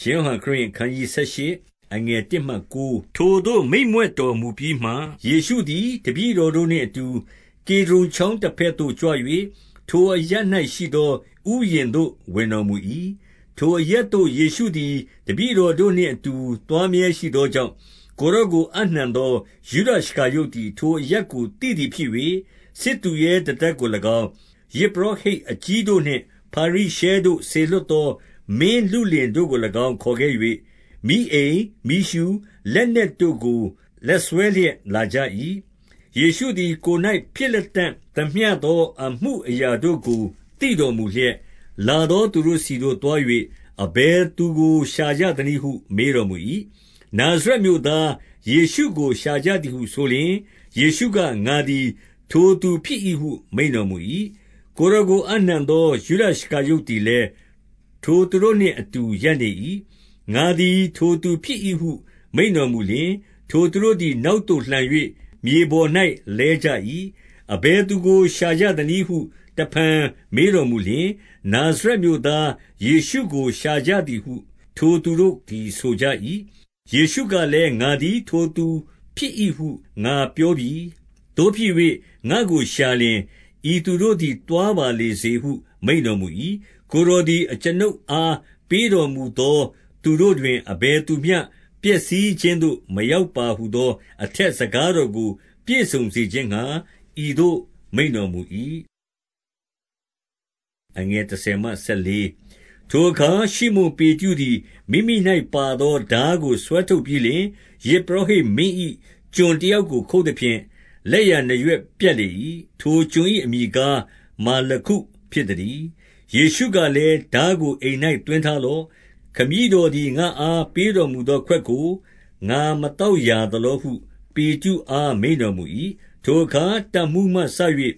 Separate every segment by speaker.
Speaker 1: ရှင်ယောဟန်ခရစ်ယာန် အခနျး 18 အငယ် 1 မှ 9 ထိုသို့ မိန့်မြွက်တော်မူပြီးမှ ယေရှုသည် တပည့်တော်တို့နှင့်အတူ ကေဒြုန်ချောင်းတစ်ဖက်သို့ ကြွ၍ထိုအရပ်၌ရှိသော ဥယျာဉ်သို့ ဝင်တော်မူ၏ထိုအရပ်သို့ ယေရှုသည် တပည့်တော်တို့နှင့်အတူ သွားမြဲရှိသောကြောင့် ကိုရော့ကိုအနှံသော ယုဒရှကာယုတ်သည် ထိုအရက်ကိုတည်သည်ဖြစ်၍စစ်သူရဲတတက်ကို၎င်းယေဘရဟိတ်အကြီးတို့နှင့်ပါရိရှဲတို့ဆေလွတ်သော မင်းလူလင်တို့ကို၎င်း ခေါ်ခဲ့၍မိအိမ်မိရှုလက်နက်တို့ကို လက်ဆွဲလျက်လာကြ၏ယေရှုသည် ကိုယ်၌ဖြစ်လက်တန့်သမျှသော အမှုအရာတို့ကို သိတော်မူလျက် လာသောသူတို့စီသို့တွား၍အဘယ်သူကို ရှာကြသနည်းဟု မေးတော်မူ၏နာဇရက်မြို့သား ယေရှုကို ရှာကြသည်ဟုဆိုလျင် ယေရှုက ငါသည် ထိုသူဖြစ်၏ဟု မိန်တော်မူ၏ကိုရောကိုအနှံသောယူဒရှကာယုတ်သည်လည်း ထိုသူတို့နှင့်အတူရပ်နေ၏ငါသည် ထိုသူဖြစ်၏ဟု မိန်တော်မူလျင် ထိုသူတို့သည် နောက်သို့လှန်၍မြေပေါ်၌လဲကြ၏အဘယ်သူကို ရှာကြသနည်းဟု တဖန်မေးတော်မူလျင် နာဇရက်မြို့သား ယေရှုကို ရှာကြသည်ဟု ထိုသူတို့သည် ဆိုကြ၏ယေရှုကလည်း ငါသည် ထိုသူဖြစ်၏ဟု ငါပြောပြီတို့ဖြစ်၍ငါကိုရှာလျင် ဤသူတို့သည်တွားပါလေစေဟု မိန်တော်မူ၏ ကိုရောသည် အကျွန်ုပ်အား ပေးတော်မူသော သူတို့တွင် အဘယ်သူမျှ ပျက်စီးခြင်းသို့ မရောက်ပါဟုသော အထက်စကားတော်ကို ပြည့်စုံစေခြင်းငှါ ဤသို့မိန်တော်မူ၏အငယ်30မှ14ထိုအခါ ရှိမုန်ပေတရုသည် မိမိ၌ပါသောဓာကို ဆွဲထုတ်ပြီးလျှင်ယေဘရဟိမင်း၏ကျွန်တယောက်ကို ခုတ်သည်ဖြင့် လက်ရနရွက်ပြက်လေ၏ထိုကျွန်၏အမိကား မာလခုဖြစ်သည် ယေရှုကလည်းဓာကို အိမ်၌တွင်ထားလော့ ခမည်းတော်သည် ငါအား ပေးတော်မူသော ခွက်ကို ငါမတောက်ရာသလောဟု ပေတရုအား မိန်တော်မူ၏ထိုအခါတမှုမှဆ၍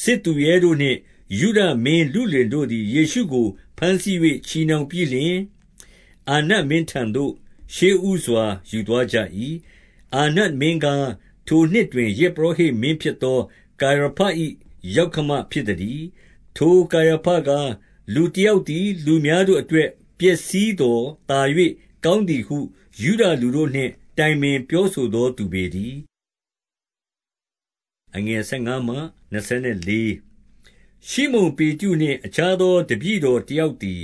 Speaker 1: စစ်သူရဲတို့နှင့် ယုဒမင်းလူလင်တို့သည် ယေရှုကို ဘမ်းဆီး၍ချီနှောင်ပြီးလျှင် အာနတ်မင်းထံသို့ ရှေးဥစွာ ယူသွားကြ၏အာနတ်မင်းကား ထိုနှစ်တွင်ယေဘရဟိမင်းဖြစ်သော ကာယဖ၏ယောက္ခမဖြစ်သည် ထိုကာယဖကလူတယောက်သည် လူများတို့အတွက် ပျက်စီးသောတာ၍ကောင်းသည်ဟုယူဒလူတို့နှင့် တိုင်ပင်ပြောဆိုသောသူပေတည်းအငယ်15မှ24ရှိမုန်ပေတရုနှင့် အခြားသော တပည့်တော်တယောက်သည်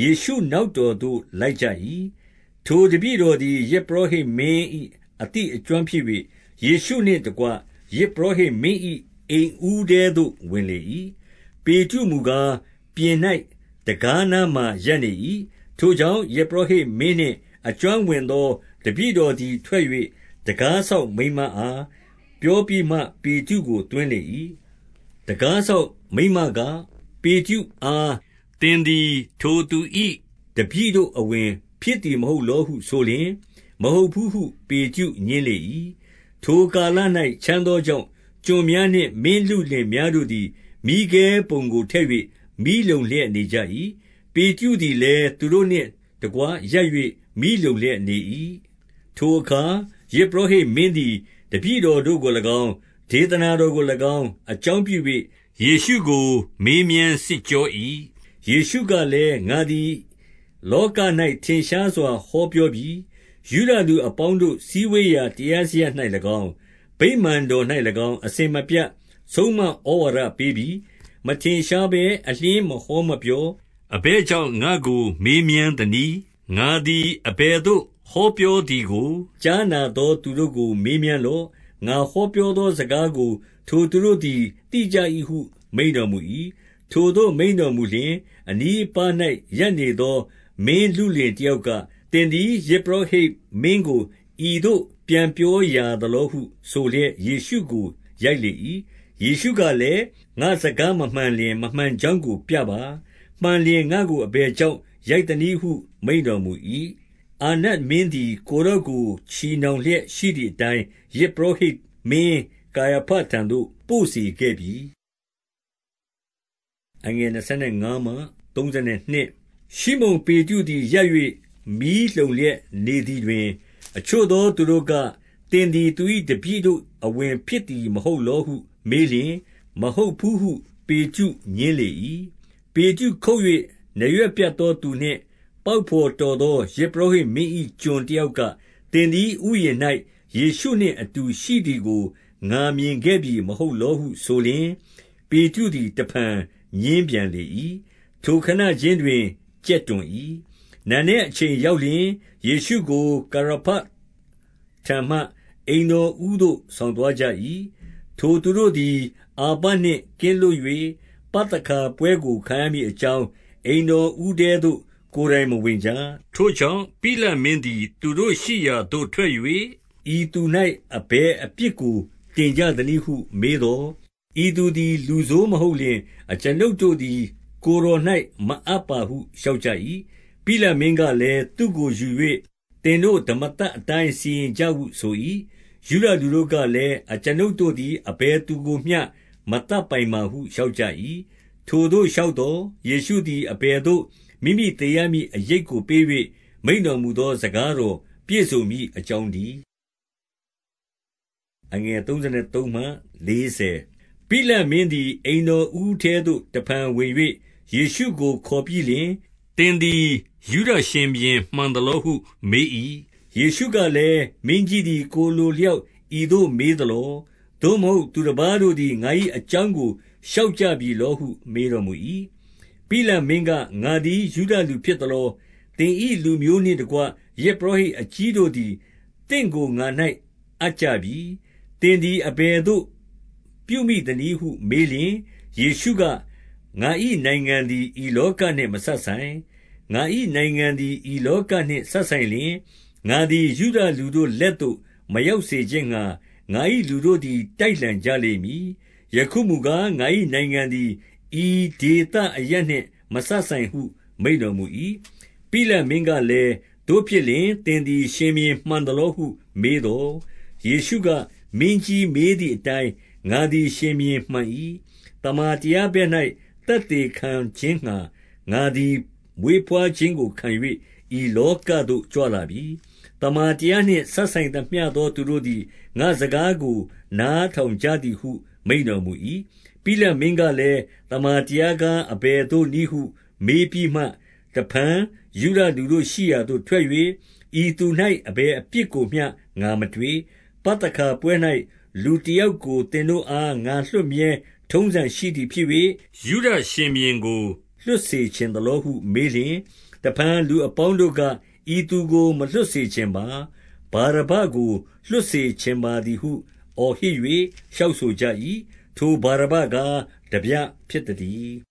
Speaker 1: ယေရှုနောက်တော်သို့ လိုက်ကြ၏ထိုတပည့်တော်သည်ယေဘရဟိမင်း၏အတိအကျွမ်းဖြစ်၍ယေရှုနှင့်တကွယေဘရဟိမင်း၏အိမ်ဦးထဲသို့ ဝင်လေ၏ ပေတရုမူကား ပြင်၌တကားနားမှရပ်နေ၏ထိုကြောင့်ယေဘရဟိမင်းနှင့် အကျွမ်းဝင်သော တပည့်တော်သည် ထွက်၍တကားဆောက်မိမအား ပြောပြီးမှ ပေတရုကိုတွင်းလေ၏တကားဆောက်မိန်းမက၊ပေတရုအား သင်သည် ထိုသူ၏တပည့်တို့အဝင်ဖြစ်သည် မဟုတ်လောဟုဆိုလျှင်၊မဟုတ်ဘူးဟု ပေတရုငြင်းလေ၏။ထိုကာလ၌ချမ်းသောကြောင့် ကျွန်များနှင့် မင်းလုလင်များတို့သည် မီးခဲပုံကိုထည့်၍မီးလုံလျက်နေကြ၏။ပေတရုသည်လည်း သူတို့နှင့်တကွရပ်၍မီးလုံလျက်နေ၏။ထိုအခါ ယဇ်ပုရောဟိတ်မင်းသည် တပည့်တော်တို့ကို၎င်း၊ဒေသနာတော်ကို၎င်း အကြောင်းပြု၍ယေရှုကို မေးမြန်းစစ်ကြော၏။ယေရှုကလည်း၊ငါသည် လောက၌ထင်ရှားစွာ ဟောပြောပြီ။ယုဒလူအပေါင်းတို့ စည်းဝေးရာ တရားစရပ်၌၎င်း၊ဗိမာန်တော်၌၎င်း အစဉ်မပြတ် ဆုံးမဩဝါဒပေးပြီ။မထင်ရှားဘဲ အလျှင်းမဟောမပြော။အဘယ်ကြောင့် ငါ့ကို မေးမြန်းသနည်း။ငါသည် အဘယ်သို့ ဟောပြောသည်ကို ကြားနာသော သူတို့ကို မေးမြန်းလော့။ငါဟောပြောသော စကားကို ထိုသူတို့သည် သိကြ၏ဟု မိန့်တော်မူ၏။ထိုသို့ မိန့်တော်မူလျှင်၊အနီးအပါး၌ရပ်နေသော မင်းလုလင်တယောက်က၊သင်သည် ယဇ်ပုရောဟိတ်မင်းကို ဤသို့ ပြန်ပြောရာသလောဟု ဆိုလျက် ယေရှုကို ရိုက်လေ၏။ ယေရှုကလည်း၊ငါ့စကားမမှန်လျှင် မမှန်ကြောင်းကိုပြပါ။မှန်လျှင် ငါ့ကို အဘယ်ကြောင့် ရိုက်သနည်းဟု မိန့်တော်မူ၏။အာနတ်မင်းသည် ကိုယ်တော်ကို ချည်နှောင်လျက်ရှိသည်အတိုင်း ယဇ်ပုရောဟိတ်မင်း ကာယဖထံသို့ ပို့စေခဲ့ပြီ။25ရှိမုန်ပေတရုသည် ရပ်၍မီးလှုံလျက်နေသည်တွင်၊အချို့သောသူတို့က၊သင်သည် သူ၏တပည့်တို့ အဝင်ဖြစ်သည် မဟုတ်လောဟု မေးလျှင်၊မဟုတ်ဘူးဟု ပေတရုငြင်းလေ၏။ပေတရုခုတ်၍နားရွက်ပြတ်သောသူနှင့်ပပေါက်ဘော်တော်သော ယဇ်ပုရောဟိတ်မင်း၏ကျွန်တယောက်က၊သင်သည် ဥယျာဉ်၌ယေရှုနှင့်အတူရှိသည်ကို ငါမြင်ခဲ့ပြီမဟုတ်လောဟုဆိုလျှင်၊ပေတရုသည် တဖန်ငြင်းပြန်လေ၏။ထိုခဏခြင်းတွင် ကြက်တွန်၏။နံနက်အချိန်ရောက်လျှင်၊ယေရှုကိုကရဖထံမှ အိမ်တော်ဦးသို့ ဆောင်သွားကြ၏။ ထိုသူတို့သည် အာပနှင့်ကင်းလွတ်၍ပသခါပွဲကို ခံရမည်အကြောင်း၊အိမ်တော်ဦးထဲသို့ ကိုယ်တိုင် မဝင်ကြ။ထိုကြောင့် ပိလတ်မင်းသည် သူတို့ရှိရာသို့ ထွက်၍၊ဤသူ၌အဘယ်အပြစ်ကို တင်ကြသနည်းဟု မေးသော်၊ဤသူသည် လူဆိုးမဟုတ်လျှင် အကျွန်ုပ်တို့သည် ကိုယ်တော်၌မအပ်ပါဟု လျှောက်ကြ၏။ပိလတ်မင်းကလည်း၊သူ့ကိုယူ၍သင်တို့ဓမ္မသတ်အတိုင်း စီရင်ကြဟုဆို၏။ ယုဒလူတို့ကလည်း၊အကျွန်ုပ်တို့သည် အဘယ်သူကိုမျှ မသတ်ပိုင်ပါဟု လျှောက်ကြ၏။ထိုသို့လျှောက်သော်၊ယေရှုသည် အဘယ်သို့ မိမိသေရမည်အရိပ်ကိုပေး၍မိန့်တော်မူသော စကားတော်ပြည့်စုံမည်အကြောင်းတည်း။ပိလတ်မင်းသည် အိမ်တော်ဦးထဲသို့ တဖန်ဝင်၍ယေရှုကိုခေါ်ပြီးလျှင်၊သင်သည် ယုဒရှင်ဘုရင် မှန်သလောဟု မေး၏။ ယေရှုကလည်း၊မင်းကြီးသည် ကိုယ်အလိုအလျောက် ဤသို့မေးသလော။သို့မဟုတ် သူတပါးတို့သည် ငါ၏အကြောင်းကို လျှောက်ကြပြီလောဟု မေးတော်မူ၏။ပိလတ်မင်းက၊ငါသည် ယုဒလူဖြစ်သလော။သင်၏လူမျိုးနှင့်တကွ ယဇ်ပုရောဟိတ်အကြီးတို့သည် သင့်ကို ငါ၌အပ်ကြပြီ။သင်သည် အဘယ်သို့ပြုမိသနည်းဟုမေးလျှင်၊ယေရှုက၊ငါ၏နိုင်ငံသည် ဤလောကနှင့် မစပ်ဆိုင်။ငါ၏နိုင်ငံသည် ဤလောကနှင့် စပ်ဆိုင်လျှင်၊ ငါသည် ယုဒလူတို့လက်သို့ မရောက်စေခြင်းငှါ ငါ၏လူတို့သည် တိုက်လှန်ကြလိမ့်မည်။ယခုမူကား ငါ၏နိုင်ငံသည် ဤဒေသအရပ်နှင့် မစပ်ဆိုင်ဟု မိန့်တော်မူ၏။ပိလတ်မင်းကလည်း၊သို့ဖြစ်လျှင် သင်သည် ရှင်ဘုရင်မှန်သလောဟု မေးသော်၊ယေရှုက၊မင်းကြီးမေးသည်အတိုင်း ငါသည် ရှင်ဘုရင်မှန်၏။သမ္မာတရားဘက်၌သက်သေခံခြင်းငှါ ငါသည် မွေးဘွားခြင်းကိုခံ၍ဤလောကသို့ ကြွလာပြီ။ သမ္မာတရားနှင့် စပ်ဆိုင်သမျှသော သူတို့သည် ငါ့စကားကို နားထောင်ကြသည်ဟု မိန့်တော်မူ၏။ပိလတ်မင်းကလည်း၊သမ္မာတရားကား အဘယ်သို့နည်းဟု မေးပြီးမှ တဖန် ယုဒလူတို့ရှိရာသို့ ထွက်၍၊ဤသူ၌အဘယ်အပြစ်ကိုမျှ ငါမတွေ့။ပသခါပွဲ၌လူတယောက်ကို သင်တို့အား ငါလွှတ်မြဲထုံးစံရှိသည်ဖြစ်၍၊ယုဒရှင်ဘုရင်ကို လွှတ်စေချင်သလောဟု မေးလျှင်၊တဖန် လူအပေါင်းတို့က၊ ဤသူကို မလွှတ်စေချင်ပါ။ဗာရဗ္ဗကို လွှတ်စေချင်ပါသည်ဟု အော်ဟစ်၍လျှောက်ဆိုကြ၏။ထိုဗာရဗ္ဗကား ထားပြဖြစ်သတည်း